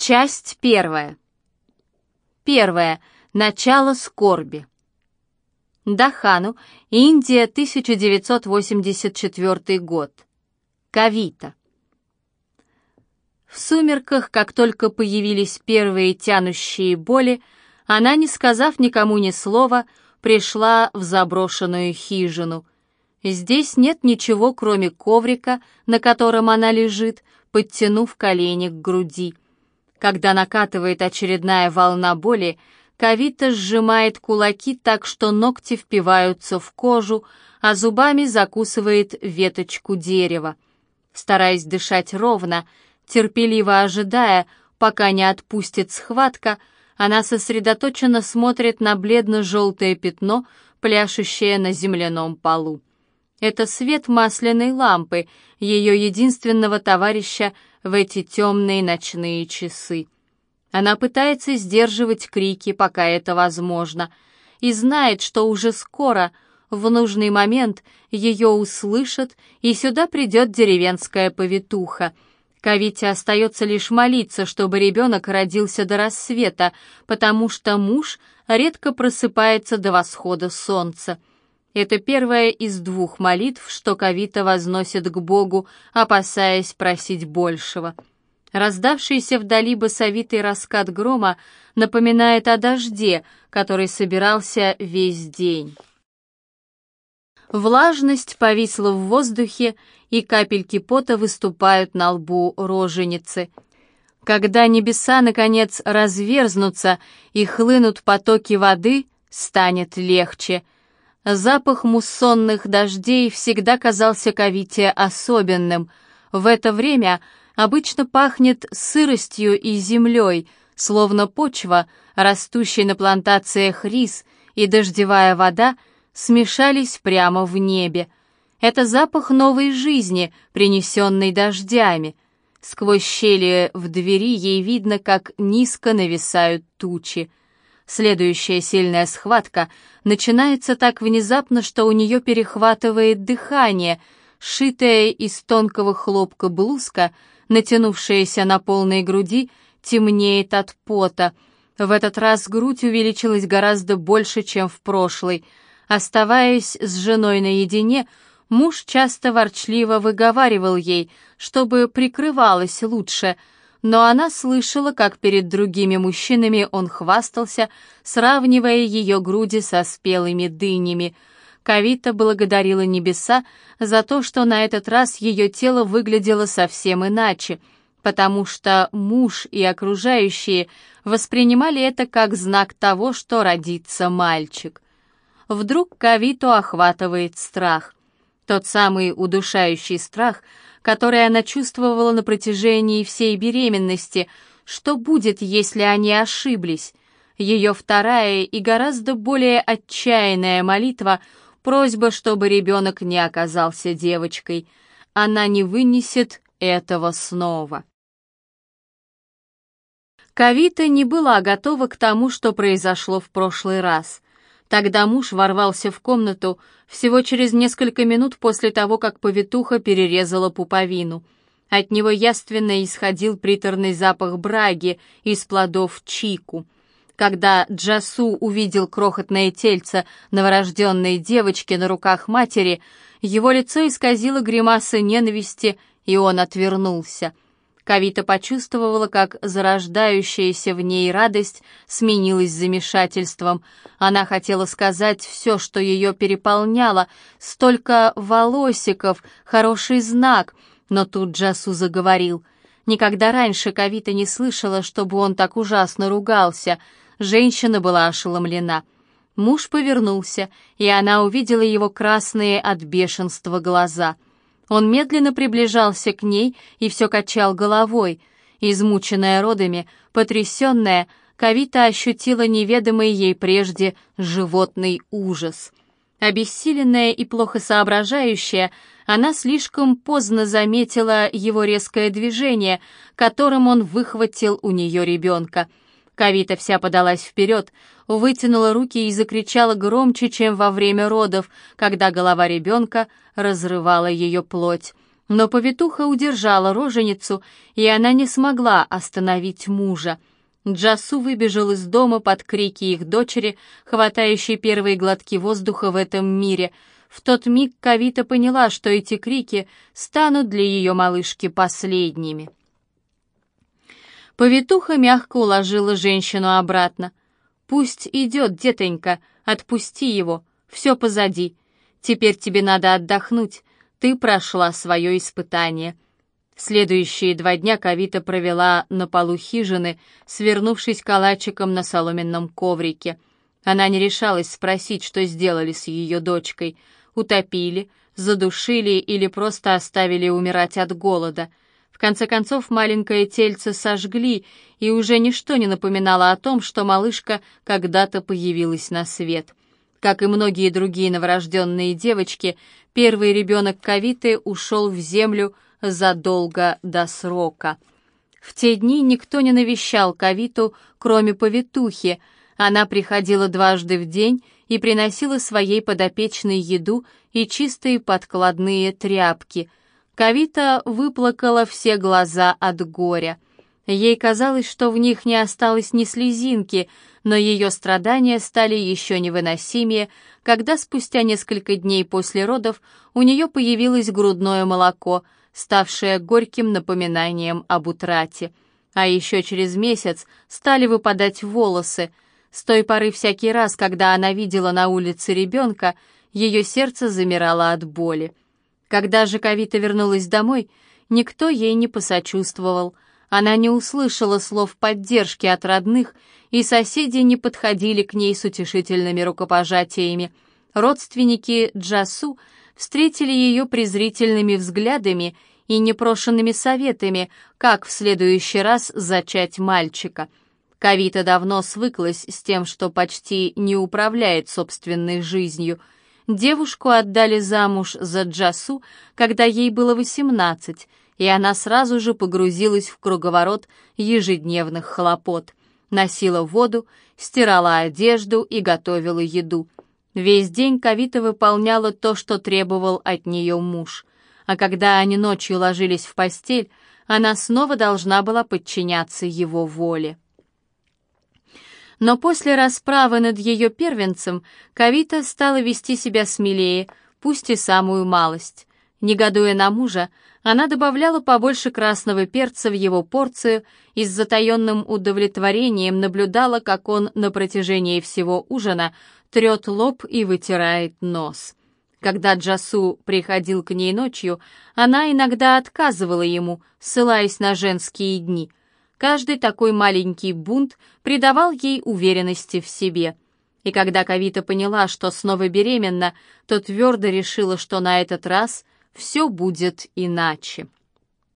Часть первая. Первое. Начало скорби. Дахану, Индия, 1984 год. Кавита. В сумерках, как только появились первые тянущие боли, она, не сказав никому ни слова, пришла в заброшенную хижину. Здесь нет ничего, кроме коврика, на котором она лежит, подтянув колени к груди. Когда накатывает очередная волна боли, Кавита сжимает кулаки так, что ногти впиваются в кожу, а зубами закусывает веточку дерева. Стараясь дышать ровно, терпеливо ожидая, пока не отпустит схватка, она сосредоточенно смотрит на бледно-желтое пятно, пляшущее на земляном полу. Это свет масляной лампы, ее единственного товарища в эти темные ночные часы. Она пытается сдерживать крики, пока это возможно, и знает, что уже скоро, в нужный момент, ее услышат, и сюда придет деревенская повитуха. Кавите остается лишь молиться, чтобы ребенок родился до рассвета, потому что муж редко просыпается до восхода солнца. Это первая из двух молитв, что Кавита возносит к Богу, опасаясь просить большего. Раздавшийся вдали басовитый раскат грома напоминает о дожде, который собирался весь день. Влажность повисла в воздухе, и капельки пота выступают на лбу роженицы. Когда небеса, наконец, разверзнутся и хлынут потоки воды, станет легче — Запах муссонных дождей всегда казался Кавите особенным. В это время обычно пахнет сыростью и землей, словно почва, растущая на плантациях рис, и дождевая вода смешались прямо в небе. Это запах новой жизни, принесенной дождями. Сквозь щели в двери ей видно, как низко нависают тучи. Следующая сильная схватка начинается так внезапно, что у нее перехватывает дыхание. Шитая из тонкого хлопка блузка, натянувшаяся на полной груди, темнеет от пота. В этот раз грудь увеличилась гораздо больше, чем в прошлый. Оставаясь с женой наедине, муж часто ворчливо выговаривал ей, чтобы прикрывалась лучше — но она слышала, как перед другими мужчинами он хвастался, сравнивая ее груди со спелыми дынями. Кавита благодарила небеса за то, что на этот раз ее тело выглядело совсем иначе, потому что муж и окружающие воспринимали это как знак того, что родится мальчик. Вдруг Кавиту охватывает страх. Тот самый удушающий страх — которое она чувствовала на протяжении всей беременности. Что будет, если они ошиблись? Ее вторая и гораздо более отчаянная молитва — просьба, чтобы ребенок не оказался девочкой. Она не вынесет этого снова. Кавита не была готова к тому, что произошло в прошлый раз — Тогда муж ворвался в комнату всего через несколько минут после того, как повитуха перерезала пуповину. От него яственно исходил приторный запах браги из плодов чику. Когда Джасу увидел крохотное тельце новорожденной девочки на руках матери, его лицо исказило гримаса ненависти, и он отвернулся — Кавита почувствовала, как зарождающаяся в ней радость сменилась замешательством. Она хотела сказать все, что ее переполняло, столько волосиков, хороший знак, но тут Джасу заговорил. Никогда раньше Кавита не слышала, чтобы он так ужасно ругался. Женщина была ошеломлена. Муж повернулся, и она увидела его красные от бешенства глаза — он медленно приближался к ней и все качал головой. Измученная родами, потрясенная, Кавита ощутила неведомый ей прежде животный ужас. Обессиленная и плохо соображающая, она слишком поздно заметила его резкое движение, которым он выхватил у нее ребенка — Кавита вся подалась вперед, вытянула руки и закричала громче, чем во время родов, когда голова ребенка разрывала ее плоть. Но повитуха удержала роженицу, и она не смогла остановить мужа. Джасу выбежал из дома под крики их дочери, хватающей первые глотки воздуха в этом мире. В тот миг Кавита поняла, что эти крики станут для ее малышки последними. Повитуха мягко уложила женщину обратно. «Пусть идет, детонька, отпусти его, все позади. Теперь тебе надо отдохнуть, ты прошла свое испытание». Следующие два дня Кавита провела на полу хижины, свернувшись калачиком на соломенном коврике. Она не решалась спросить, что сделали с ее дочкой. Утопили, задушили или просто оставили умирать от голода. В конце концов, маленькое тельце сожгли, и уже ничто не напоминало о том, что малышка когда-то появилась на свет. Как и многие другие новорожденные девочки, первый ребенок Кавиты ушел в землю задолго до срока. В те дни никто не навещал Кавиту, кроме повитухи. Она приходила дважды в день и приносила своей подопечной еду и чистые подкладные тряпки. Кавита выплакала все глаза от горя. Ей казалось, что в них не осталось ни слезинки — но ее страдания стали еще невыносимее, когда спустя несколько дней после родов у нее появилось грудное молоко, ставшее горьким напоминанием об утрате. А еще через месяц стали выпадать волосы. С той поры всякий раз, когда она видела на улице ребенка, ее сердце замирало от боли. Когда же Кавита вернулась домой, никто ей не посочувствовал — она не услышала слов поддержки от родных, и соседи не подходили к ней с утешительными рукопожатиями. Родственники Джасу встретили ее презрительными взглядами и непрошенными советами, как в следующий раз зачать мальчика. Кавита давно свыклась с тем, что почти не управляет собственной жизнью. Девушку отдали замуж за Джасу, когда ей было восемнадцать, и она сразу же погрузилась в круговорот ежедневных хлопот. Носила воду, стирала одежду и готовила еду. Весь день Кавита выполняла то, что требовал от нее муж. А когда они ночью ложились в постель, она снова должна была подчиняться его воле. Но после расправы над ее первенцем Кавита стала вести себя смелее, пусть и самую малость. Негодуя на мужа, она добавляла побольше красного перца в его порцию и с затаенным удовлетворением наблюдала, как он на протяжении всего ужина трет лоб и вытирает нос. Когда Джасу приходил к ней ночью, она иногда отказывала ему, ссылаясь на женские дни. Каждый такой маленький бунт придавал ей уверенности в себе. И когда Кавита поняла, что снова беременна, то твердо решила, что на этот раз все будет иначе.